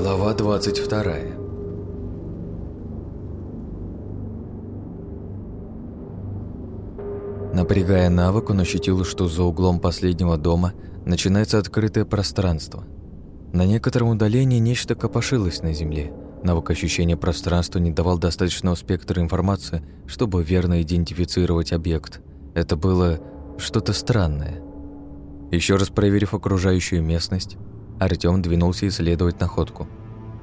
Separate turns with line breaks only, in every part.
Глава 22 Напрягая навык, он ощутил, что за углом последнего дома начинается открытое пространство. На некотором удалении нечто копошилось на земле. Навык ощущения пространства не давал достаточного спектра информации, чтобы верно идентифицировать объект. Это было что-то странное. Еще раз проверив окружающую местность, Артём двинулся исследовать находку.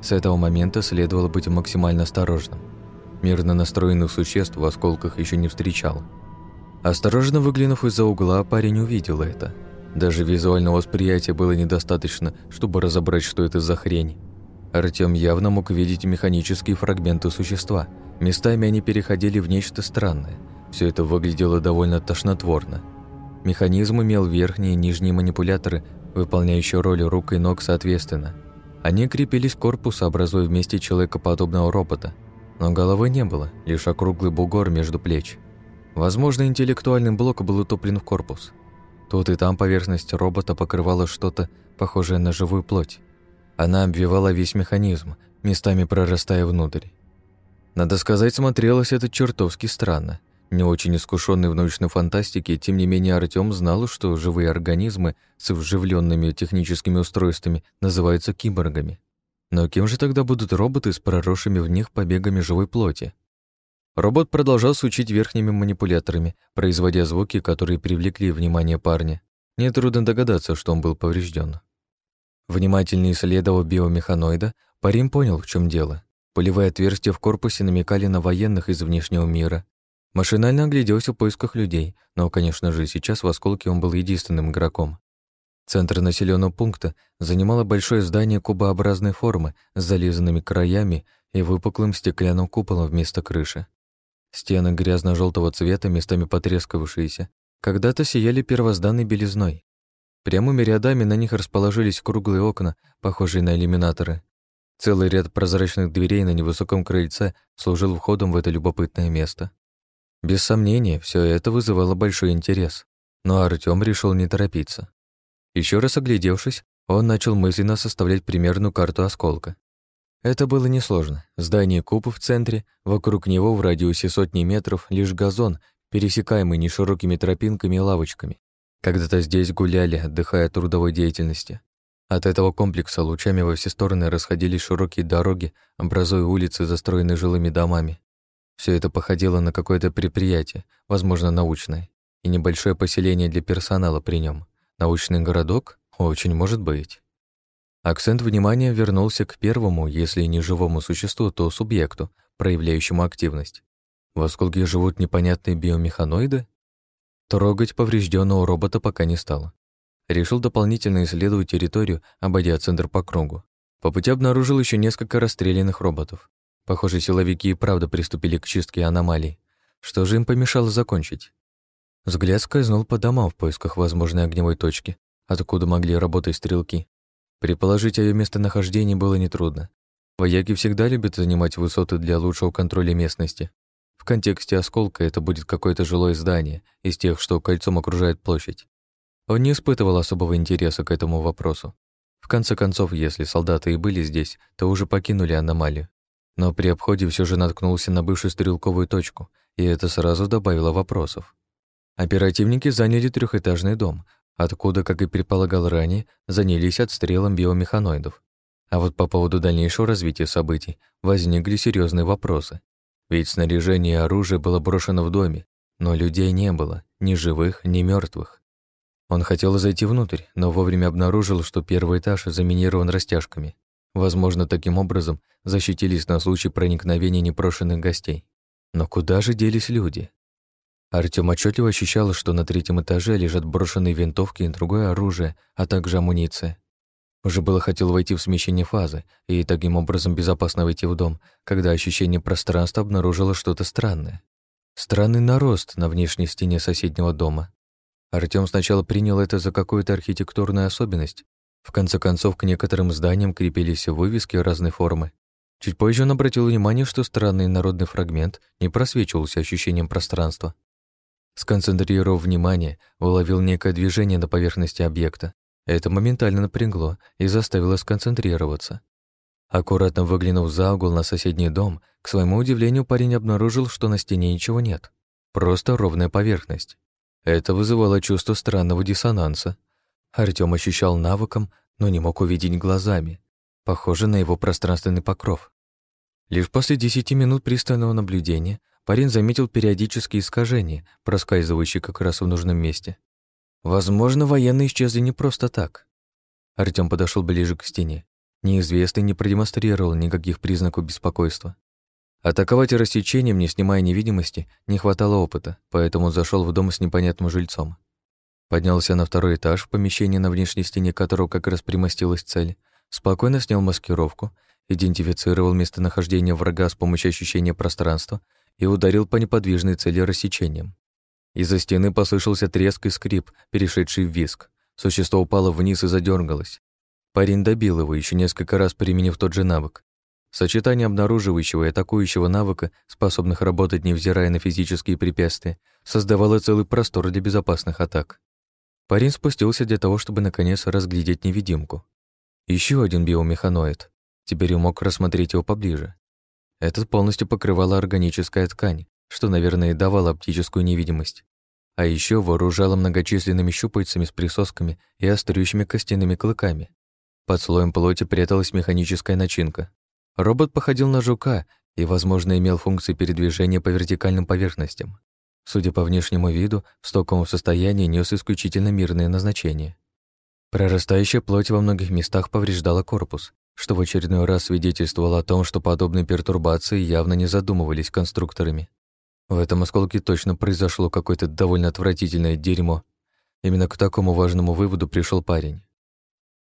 С этого момента следовало быть максимально осторожным. Мирно настроенных существ в осколках еще не встречал. Осторожно выглянув из-за угла, парень увидел это. Даже визуального восприятия было недостаточно, чтобы разобрать, что это за хрень. Артём явно мог видеть механические фрагменты существа. Местами они переходили в нечто странное. Все это выглядело довольно тошнотворно. Механизм имел верхние и нижние манипуляторы, выполняющие роли рук и ног соответственно. Они крепились к корпусу, образуя вместе человекоподобного робота. Но головы не было, лишь округлый бугор между плеч. Возможно, интеллектуальный блок был утоплен в корпус. Тут и там поверхность робота покрывала что-то, похожее на живую плоть. Она обвивала весь механизм, местами прорастая внутрь. Надо сказать, смотрелось это чертовски странно – не очень искушенный в научной фантастике, тем не менее Артём знал, что живые организмы с вживленными техническими устройствами называются киборгами. Но кем же тогда будут роботы с проросшими в них побегами живой плоти? Робот продолжал сучить верхними манипуляторами, производя звуки, которые привлекли внимание парня. Нетрудно догадаться, что он был поврежден. Внимательно исследовав биомеханоида, парень понял, в чем дело. Полевые отверстия в корпусе намекали на военных из внешнего мира, Машинально огляделся в поисках людей, но, конечно же, сейчас в осколке он был единственным игроком. Центр населенного пункта занимало большое здание кубообразной формы с зализанными краями и выпуклым стеклянным куполом вместо крыши. Стены грязно желтого цвета, местами потрескавшиеся, когда-то сияли первозданной белизной. Прямыми рядами на них расположились круглые окна, похожие на иллюминаторы. Целый ряд прозрачных дверей на невысоком крыльце служил входом в это любопытное место. Без сомнения, все это вызывало большой интерес, но Артем решил не торопиться. Еще раз оглядевшись, он начал мысленно составлять примерную карту осколка. Это было несложно. Здание куб в центре, вокруг него в радиусе сотни метров лишь газон, пересекаемый неширокими тропинками и лавочками. Когда-то здесь гуляли, отдыхая от трудовой деятельности. От этого комплекса лучами во все стороны расходились широкие дороги, образуя улицы, застроенные жилыми домами. Все это походило на какое-то предприятие, возможно, научное, и небольшое поселение для персонала при нем. Научный городок? Очень может быть. Акцент внимания вернулся к первому, если не живому существу, то субъекту, проявляющему активность. В осколке живут непонятные биомеханоиды? Трогать поврежденного робота пока не стало. Решил дополнительно исследовать территорию, обойдя центр по кругу. По пути обнаружил еще несколько расстрелянных роботов. Похоже, силовики и правда приступили к чистке аномалий. Что же им помешало закончить? Взгляд скользнул по домам в поисках возможной огневой точки, откуда могли работать стрелки. Предположить о ее местонахождении было нетрудно. Вояки всегда любят занимать высоты для лучшего контроля местности. В контексте осколка это будет какое-то жилое здание из тех, что кольцом окружает площадь. Он не испытывал особого интереса к этому вопросу. В конце концов, если солдаты и были здесь, то уже покинули аномалию но при обходе все же наткнулся на бывшую стрелковую точку, и это сразу добавило вопросов. Оперативники заняли трехэтажный дом, откуда, как и предполагал ранее, занялись отстрелом биомеханоидов. А вот по поводу дальнейшего развития событий возникли серьезные вопросы. Ведь снаряжение и оружие было брошено в доме, но людей не было, ни живых, ни мертвых. Он хотел зайти внутрь, но вовремя обнаружил, что первый этаж заминирован растяжками. Возможно, таким образом защитились на случай проникновения непрошенных гостей. Но куда же делись люди? Артём отчётливо ощущал, что на третьем этаже лежат брошенные винтовки и другое оружие, а также амуниция. Уже было хотел войти в смещение фазы и таким образом безопасно войти в дом, когда ощущение пространства обнаружило что-то странное. Странный нарост на внешней стене соседнего дома. Артём сначала принял это за какую-то архитектурную особенность, в конце концов, к некоторым зданиям крепились вывески разной формы. Чуть позже он обратил внимание, что странный народный фрагмент не просвечивался ощущением пространства. Сконцентрировав внимание, уловил некое движение на поверхности объекта. Это моментально напрягло и заставило сконцентрироваться. Аккуратно выглянув за угол на соседний дом, к своему удивлению парень обнаружил, что на стене ничего нет. Просто ровная поверхность. Это вызывало чувство странного диссонанса, Артём ощущал навыком, но не мог увидеть глазами. Похоже на его пространственный покров. Лишь после десяти минут пристального наблюдения парень заметил периодические искажения, проскальзывающие как раз в нужном месте. Возможно, военные исчезли не просто так. Артём подошёл ближе к стене. Неизвестный не продемонстрировал никаких признаков беспокойства. Атаковать рассечением, не снимая невидимости, не хватало опыта, поэтому он зашёл в дом с непонятным жильцом. Поднялся на второй этаж, в помещении на внешней стене которого как раз примостилась цель, спокойно снял маскировку, идентифицировал местонахождение врага с помощью ощущения пространства и ударил по неподвижной цели рассечением. Из-за стены послышался треск и скрип, перешедший в виск. Существо упало вниз и задергалось. Парень добил его, еще несколько раз применив тот же навык. Сочетание обнаруживающего и атакующего навыка, способных работать невзирая на физические препятствия, создавало целый простор для безопасных атак. Парень спустился для того, чтобы наконец разглядеть невидимку. Еще один биомеханоид. Теперь он мог рассмотреть его поближе. Этот полностью покрывала органическая ткань, что, наверное, давало оптическую невидимость. А еще вооружала многочисленными щупальцами с присосками и острющими костяными клыками. Под слоем плоти пряталась механическая начинка. Робот походил на жука и, возможно, имел функции передвижения по вертикальным поверхностям. Судя по внешнему виду, в стоковом состоянии нес исключительно мирное назначение. Прорастающая плоть во многих местах повреждала корпус, что в очередной раз свидетельствовало о том, что подобные пертурбации явно не задумывались конструкторами. В этом осколке точно произошло какое-то довольно отвратительное дерьмо. Именно к такому важному выводу пришел парень.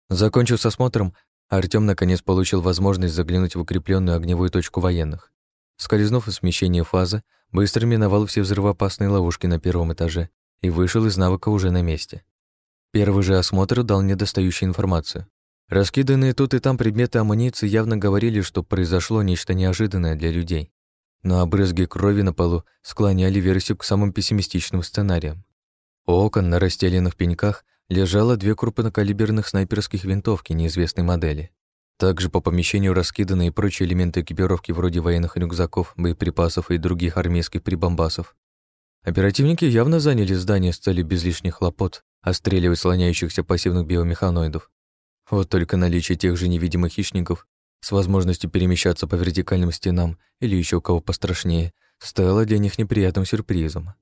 Закончив с осмотром, Артём наконец получил возможность заглянуть в укрепленную огневую точку военных. Скользнув из смещение фазы, Быстро миновал все взрывоопасные ловушки на первом этаже и вышел из навыка уже на месте. Первый же осмотр дал недостающую информацию. Раскиданные тут и там предметы амуниции явно говорили, что произошло нечто неожиданное для людей. Но обрызги крови на полу склоняли версию к самым пессимистичным сценариям. У окон на расстеленных пеньках лежало две крупнокалиберных снайперских винтовки неизвестной модели. Также по помещению раскиданы и прочие элементы экипировки вроде военных рюкзаков, боеприпасов и других армейских прибамбасов. Оперативники явно заняли здание с целью без лишних хлопот отстреливать слоняющихся пассивных биомеханоидов. Вот только наличие тех же невидимых хищников с возможностью перемещаться по вертикальным стенам или еще кого пострашнее, стало для них неприятным сюрпризом.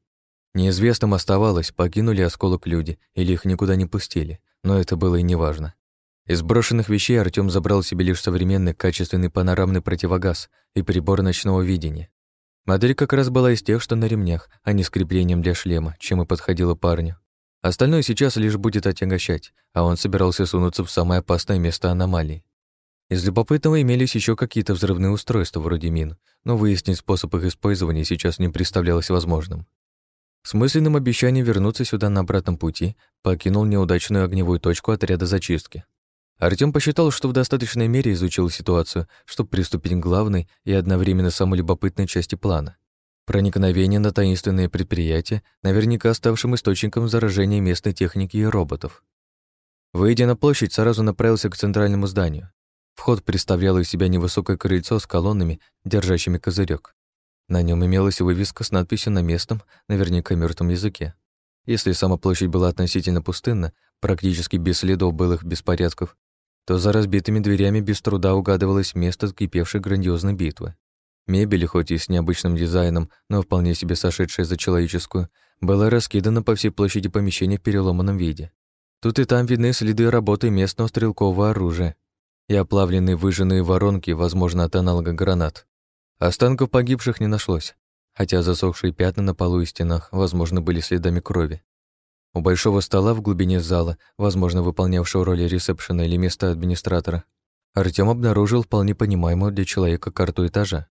Неизвестным оставалось, покинули осколок люди или их никуда не пустили, но это было и неважно. Из брошенных вещей Артём забрал себе лишь современный качественный панорамный противогаз и прибор ночного видения. Модель как раз была из тех, что на ремнях, а не с креплением для шлема, чем и подходила парню. Остальное сейчас лишь будет отягощать, а он собирался сунуться в самое опасное место аномалии. Из любопытного имелись еще какие-то взрывные устройства вроде мин, но выяснить способ их использования сейчас не представлялось возможным. С мысленным обещанием вернуться сюда на обратном пути покинул неудачную огневую точку отряда зачистки. Артём посчитал, что в достаточной мере изучил ситуацию, чтобы приступить к главной и одновременно самой любопытной части плана. Проникновение на таинственные предприятия, наверняка ставшим источником заражения местной техники и роботов. Выйдя на площадь, сразу направился к центральному зданию. Вход представлял из себя невысокое крыльцо с колоннами, держащими козырек. На нем имелась вывеска с надписью на местном, наверняка мертвом языке. Если сама площадь была относительно пустынна, практически без следов былых беспорядков, то за разбитыми дверями без труда угадывалось место кипевшей грандиозной битвы. Мебель, хоть и с необычным дизайном, но вполне себе сошедшая за человеческую, была раскидана по всей площади помещения в переломанном виде. Тут и там видны следы работы местного стрелкового оружия и оплавленные выжженные воронки, возможно, от аналога гранат. Останков погибших не нашлось, хотя засохшие пятна на полу и стенах, возможно, были следами крови. У большого стола в глубине зала, возможно, выполнявшего роль ресепшена или места администратора, Артём обнаружил вполне понимаемую для человека карту этажа.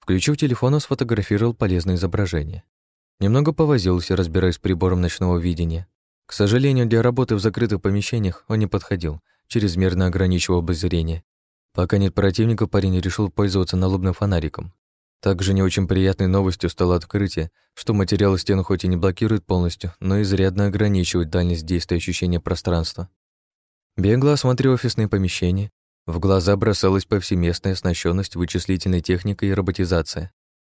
Включив телефон, он сфотографировал полезное изображение. Немного повозился, разбираясь с прибором ночного видения. К сожалению, для работы в закрытых помещениях он не подходил, чрезмерно ограничивал обозрение. Пока нет противника, парень решил пользоваться налобным фонариком. Также не очень приятной новостью стало открытие, что материалы стен хоть и не блокируют полностью, но изрядно ограничивают дальность действия ощущения пространства. Бегло осмотрел офисные помещения. В глаза бросалась повсеместная оснащенность вычислительной техникой и роботизация.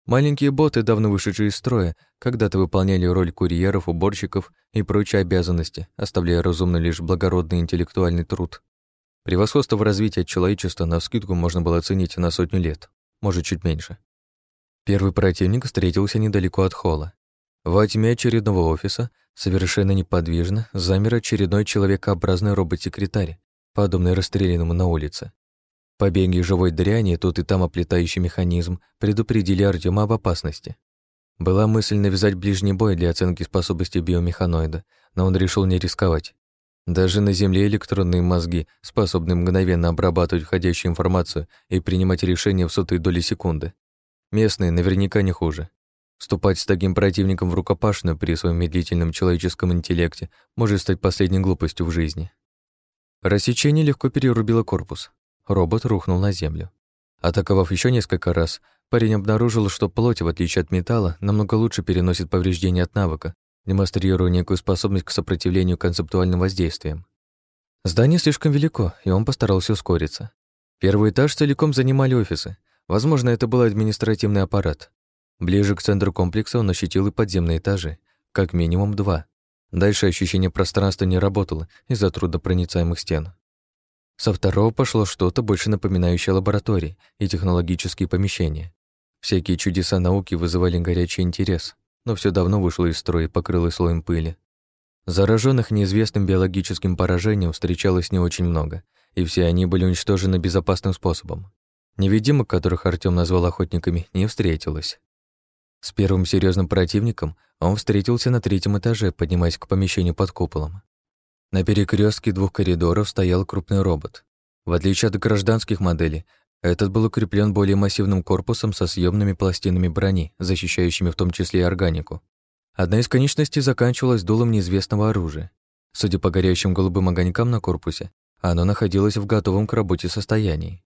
Маленькие боты, давно вышедшие из строя, когда-то выполняли роль курьеров, уборщиков и прочие обязанности, оставляя разумно лишь благородный интеллектуальный труд. Превосходство в развитии человечества на вскидку можно было оценить на сотню лет, может, чуть меньше. Первый противник встретился недалеко от холла. Во тьме очередного офиса, совершенно неподвижно, замер очередной человекообразный робот-секретарь, подобный расстрелянному на улице. Побеги живой дряни, тут и там оплетающий механизм, предупредили Артема об опасности. Была мысль навязать ближний бой для оценки способности биомеханоида, но он решил не рисковать. Даже на Земле электронные мозги способны мгновенно обрабатывать входящую информацию и принимать решения в сотые доли секунды. Местные наверняка не хуже. Вступать с таким противником в рукопашную при своем медлительном человеческом интеллекте может стать последней глупостью в жизни. Рассечение легко перерубило корпус. Робот рухнул на землю. Атаковав еще несколько раз, парень обнаружил, что плоть, в отличие от металла, намного лучше переносит повреждения от навыка, демонстрируя некую способность к сопротивлению концептуальным воздействиям. Здание слишком велико, и он постарался ускориться. Первый этаж целиком занимали офисы, Возможно, это был административный аппарат. Ближе к центру комплекса он ощутил и подземные этажи, как минимум два. Дальше ощущение пространства не работало из-за труднопроницаемых стен. Со второго пошло что-то больше напоминающее лаборатории и технологические помещения. Всякие чудеса науки вызывали горячий интерес, но все давно вышло из строя и покрылось слоем пыли. Зараженных неизвестным биологическим поражением встречалось не очень много, и все они были уничтожены безопасным способом. Невидимок, которых Артём назвал охотниками, не встретилось. С первым серьезным противником он встретился на третьем этаже, поднимаясь к помещению под куполом. На перекрестке двух коридоров стоял крупный робот. В отличие от гражданских моделей, этот был укреплен более массивным корпусом со съемными пластинами брони, защищающими в том числе и органику. Одна из конечностей заканчивалась дулом неизвестного оружия. Судя по горящим голубым огонькам на корпусе, оно находилось в готовом к работе состоянии.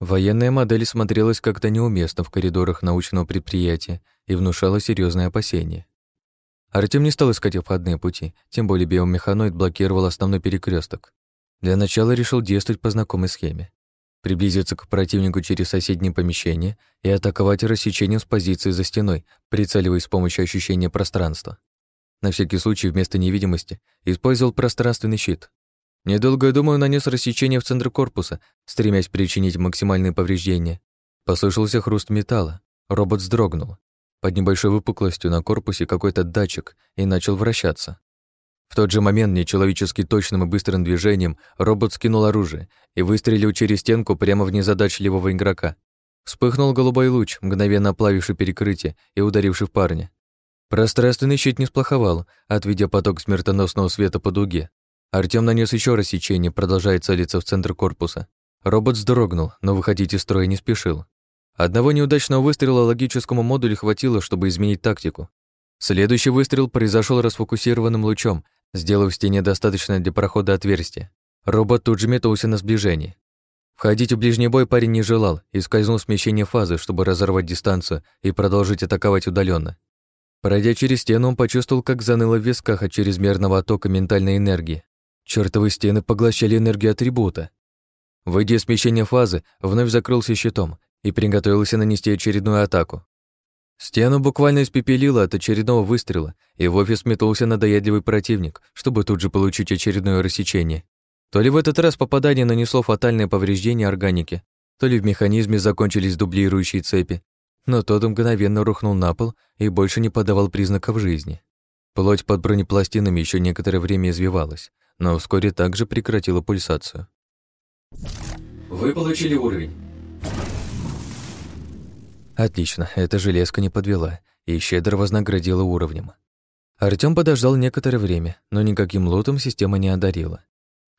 Военная модель смотрелась как-то неуместно в коридорах научного предприятия и внушала серьезные опасения. Артем не стал искать обходные пути, тем более биомеханоид блокировал основной перекресток. Для начала решил действовать по знакомой схеме. Приблизиться к противнику через соседние помещения и атаковать рассечением с позиции за стеной, прицеливаясь с помощью ощущения пространства. На всякий случай вместо невидимости использовал пространственный щит, Недолго думаю, нанес рассечение в центр корпуса, стремясь причинить максимальные повреждения. Послышался хруст металла. Робот вздрогнул. Под небольшой выпуклостью на корпусе какой-то датчик и начал вращаться. В тот же момент нечеловечески точным и быстрым движением робот скинул оружие и выстрелил через стенку прямо в незадачливого игрока. Вспыхнул голубой луч, мгновенно оплавивший перекрытие и ударивший в парня. Пространственный щит не сплоховал, отведя поток смертоносного света по дуге. Артем нанес еще раз сечение, продолжая целиться в центр корпуса. Робот вздрогнул, но выходить из строя не спешил. Одного неудачного выстрела логическому модулю хватило, чтобы изменить тактику. Следующий выстрел произошел расфокусированным лучом, сделав в стене достаточное для прохода отверстие. Робот тут же метался на сближение. Входить в ближний бой парень не желал и скользнул смещение фазы, чтобы разорвать дистанцию и продолжить атаковать удаленно. Пройдя через стену, он почувствовал, как заныло в висках от чрезмерного оттока ментальной энергии. Чертовы стены поглощали энергию атрибута. Выйдя с мещения фазы, вновь закрылся щитом и приготовился нанести очередную атаку. Стену буквально испепелило от очередного выстрела, и в офис метнулся надоедливый противник, чтобы тут же получить очередное рассечение. То ли в этот раз попадание нанесло фатальное повреждение органике, то ли в механизме закончились дублирующие цепи, но тот мгновенно рухнул на пол и больше не подавал признаков жизни. Плоть под бронепластинами еще некоторое время извивалась, но вскоре также прекратила пульсацию.
«Вы получили уровень».
Отлично, эта железка не подвела и щедро вознаградила уровнем. Артём подождал некоторое время, но никаким лотом система не одарила.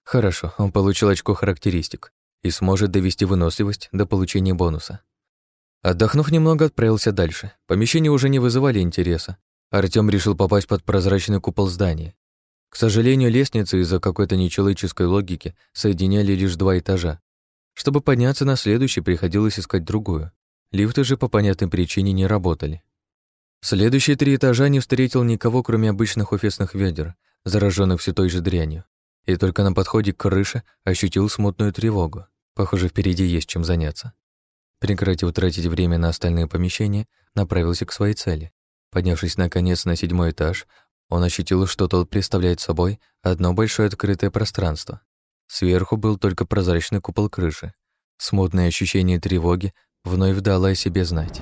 Хорошо, он получил очко характеристик и сможет довести выносливость до получения бонуса. Отдохнув немного, отправился дальше. Помещения уже не вызывали интереса. Артём решил попасть под прозрачный купол здания. К сожалению, лестницы из-за какой-то нечеловеческой логики соединяли лишь два этажа. Чтобы подняться на следующий, приходилось искать другую. Лифты же по понятным причине не работали. Следующие три этажа не встретил никого, кроме обычных офисных ведер, зараженных все той же дрянью. И только на подходе к крыше ощутил смутную тревогу. Похоже, впереди есть чем заняться. Прекратив тратить время на остальные помещения, направился к своей цели. Поднявшись наконец на седьмой этаж, он ощутил, что тот представляет собой одно большое открытое пространство. Сверху был только прозрачный купол крыши. Смутное ощущение тревоги вновь дало о себе знать.